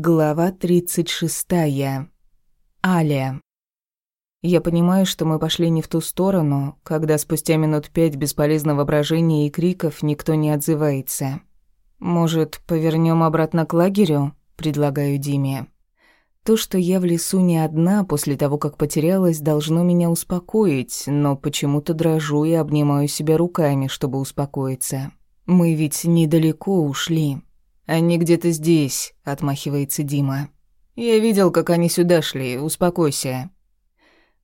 Глава 36. Аля. Я понимаю, что мы пошли не в ту сторону, когда спустя минут пять бесполезного брожения и криков никто не отзывается. «Может, повернем обратно к лагерю?» – предлагаю Диме. То, что я в лесу не одна после того, как потерялась, должно меня успокоить, но почему-то дрожу и обнимаю себя руками, чтобы успокоиться. Мы ведь недалеко ушли. «Они где-то здесь», — отмахивается Дима. «Я видел, как они сюда шли, успокойся».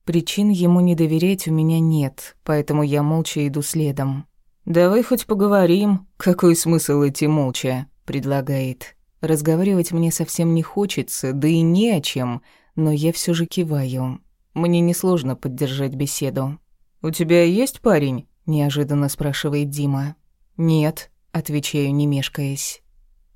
Причин ему не доверять у меня нет, поэтому я молча иду следом. «Давай хоть поговорим. Какой смысл идти молча?» — предлагает. Разговаривать мне совсем не хочется, да и не о чем, но я все же киваю. Мне несложно поддержать беседу. «У тебя есть парень?» — неожиданно спрашивает Дима. «Нет», — отвечаю, не мешкаясь.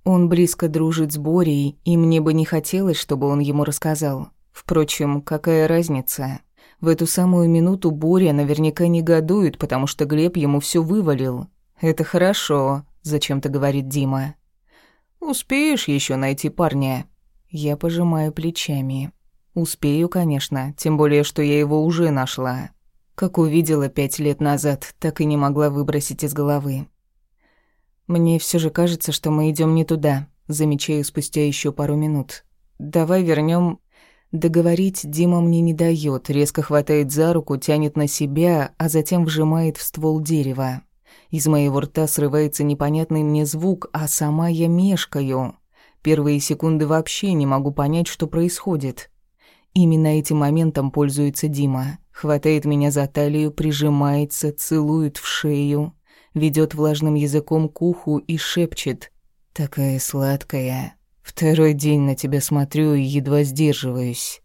Он близко дружит с Борей, и мне бы не хотелось, чтобы он ему рассказал. Впрочем, какая разница? В эту самую минуту Боря наверняка негодует, потому что Глеб ему все вывалил. «Это хорошо», — зачем-то говорит Дима. «Успеешь еще найти парня?» Я пожимаю плечами. «Успею, конечно, тем более, что я его уже нашла. Как увидела пять лет назад, так и не могла выбросить из головы. Мне все же кажется, что мы идем не туда. Замечаю спустя еще пару минут. Давай вернем. Договорить Дима мне не дает, резко хватает за руку, тянет на себя, а затем вжимает в ствол дерева. Из моего рта срывается непонятный мне звук, а сама я мешкаю. Первые секунды вообще не могу понять, что происходит. Именно этим моментом пользуется Дима. Хватает меня за талию, прижимается, целует в шею ведет влажным языком к уху и шепчет «Такая сладкая. Второй день на тебя смотрю и едва сдерживаюсь».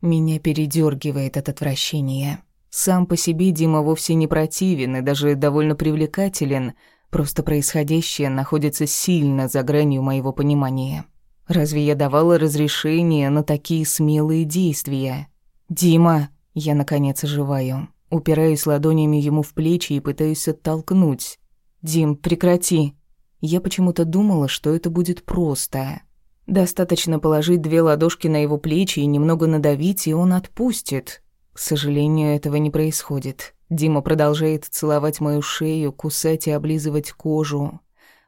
Меня передергивает от отвращения. Сам по себе Дима вовсе не противен и даже довольно привлекателен, просто происходящее находится сильно за гранью моего понимания. Разве я давала разрешение на такие смелые действия? «Дима!» Я, наконец, оживаю. Упираюсь ладонями ему в плечи и пытаюсь оттолкнуть. «Дим, прекрати!» Я почему-то думала, что это будет просто. Достаточно положить две ладошки на его плечи и немного надавить, и он отпустит. К сожалению, этого не происходит. Дима продолжает целовать мою шею, кусать и облизывать кожу.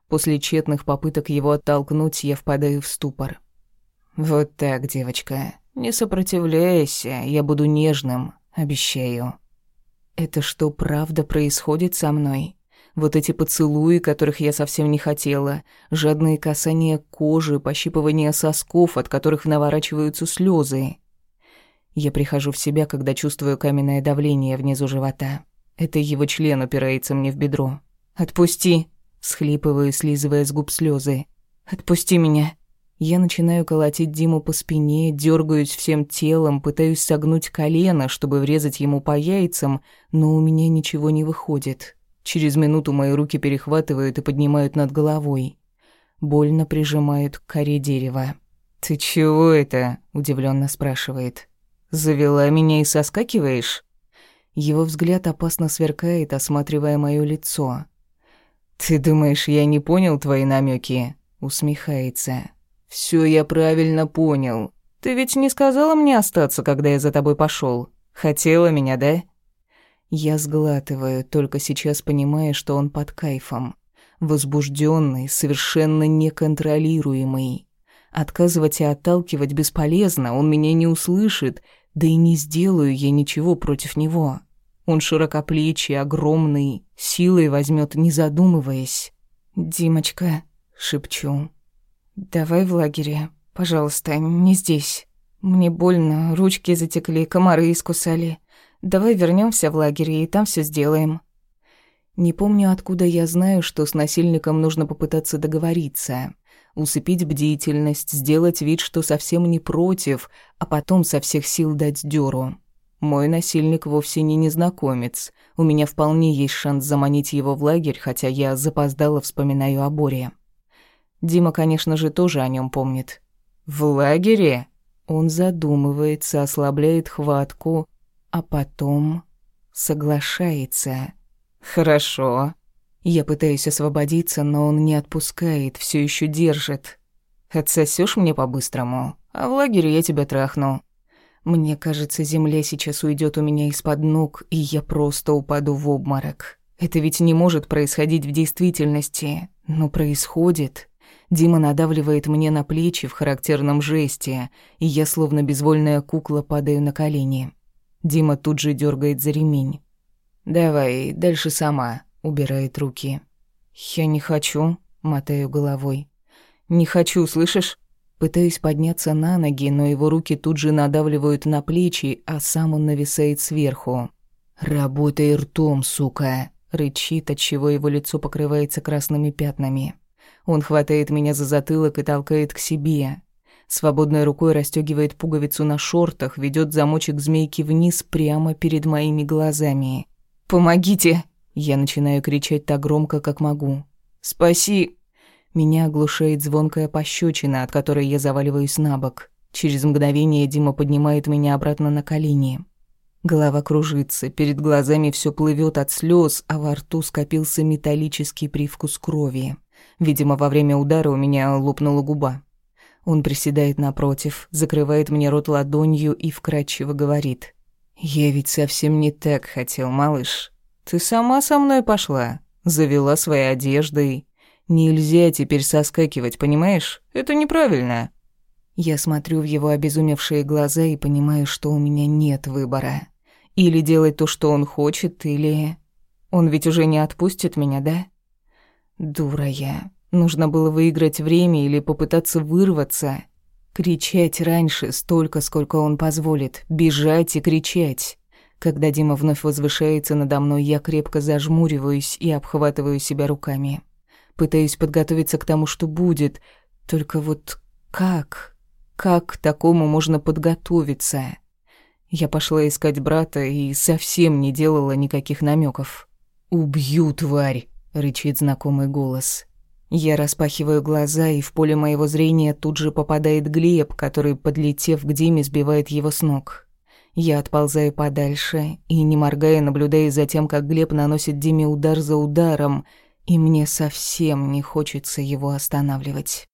После тщетных попыток его оттолкнуть, я впадаю в ступор. «Вот так, девочка. Не сопротивляйся, я буду нежным, обещаю». Это что, правда происходит со мной? Вот эти поцелуи, которых я совсем не хотела, жадные касания кожи, пощипывание сосков, от которых наворачиваются слезы. Я прихожу в себя, когда чувствую каменное давление внизу живота. Это его член упирается мне в бедро. «Отпусти!» — схлипываю, слизывая с губ слезы. «Отпусти меня!» Я начинаю колотить Диму по спине, дергаюсь всем телом, пытаюсь согнуть колено, чтобы врезать ему по яйцам, но у меня ничего не выходит. Через минуту мои руки перехватывают и поднимают над головой. Больно прижимают к коре дерева. «Ты чего это?» – удивленно спрашивает. «Завела меня и соскакиваешь?» Его взгляд опасно сверкает, осматривая моё лицо. «Ты думаешь, я не понял твои намеки? усмехается. Все я правильно понял. Ты ведь не сказала мне остаться, когда я за тобой пошел. Хотела меня, да? Я сглатываю, только сейчас понимая, что он под кайфом. Возбужденный, совершенно неконтролируемый. Отказывать и отталкивать бесполезно, он меня не услышит, да и не сделаю я ничего против него. Он широкоплечий, огромный, силой возьмет, не задумываясь. «Димочка», — шепчу, «Давай в лагере. Пожалуйста, не здесь. Мне больно, ручки затекли, комары искусали. Давай вернемся в лагерь и там все сделаем». Не помню, откуда я знаю, что с насильником нужно попытаться договориться. Усыпить бдительность, сделать вид, что совсем не против, а потом со всех сил дать дёру. Мой насильник вовсе не незнакомец. У меня вполне есть шанс заманить его в лагерь, хотя я запоздало вспоминаю о Боре. Дима, конечно же, тоже о нем помнит. «В лагере?» Он задумывается, ослабляет хватку, а потом соглашается. «Хорошо». Я пытаюсь освободиться, но он не отпускает, все еще держит. Отсосешь мне по-быстрому, а в лагере я тебя трахну. Мне кажется, земля сейчас уйдет у меня из-под ног, и я просто упаду в обморок. Это ведь не может происходить в действительности, но происходит. Дима надавливает мне на плечи в характерном жесте, и я словно безвольная кукла падаю на колени. Дима тут же дергает за ремень. «Давай, дальше сама», — убирает руки. «Я не хочу», — мотаю головой. «Не хочу, слышишь?» Пытаюсь подняться на ноги, но его руки тут же надавливают на плечи, а сам он нависает сверху. «Работай ртом, сука!» — рычит, отчего его лицо покрывается красными пятнами. Он хватает меня за затылок и толкает к себе. Свободной рукой расстёгивает пуговицу на шортах, ведёт замочек змейки вниз прямо перед моими глазами. «Помогите!» Я начинаю кричать так громко, как могу. «Спаси!» Меня оглушает звонкая пощечина, от которой я заваливаюсь на бок. Через мгновение Дима поднимает меня обратно на колени. Голова кружится, перед глазами все плывет от слез, а во рту скопился металлический привкус крови. Видимо, во время удара у меня лопнула губа. Он приседает напротив, закрывает мне рот ладонью и вкрадчиво говорит. «Я ведь совсем не так хотел, малыш. Ты сама со мной пошла, завела своей одеждой, Нельзя теперь соскакивать, понимаешь? Это неправильно. Я смотрю в его обезумевшие глаза и понимаю, что у меня нет выбора. Или делать то, что он хочет, или... Он ведь уже не отпустит меня, да? Дура я. Нужно было выиграть время или попытаться вырваться. Кричать раньше столько, сколько он позволит. Бежать и кричать. Когда Дима вновь возвышается надо мной, я крепко зажмуриваюсь и обхватываю себя руками. Пытаюсь подготовиться к тому, что будет. Только вот как? Как к такому можно подготовиться? Я пошла искать брата и совсем не делала никаких намеков. «Убью, тварь!» — рычит знакомый голос. Я распахиваю глаза, и в поле моего зрения тут же попадает Глеб, который, подлетев к Диме, сбивает его с ног. Я отползаю подальше и, не моргая, наблюдаю за тем, как Глеб наносит Диме удар за ударом, и мне совсем не хочется его останавливать.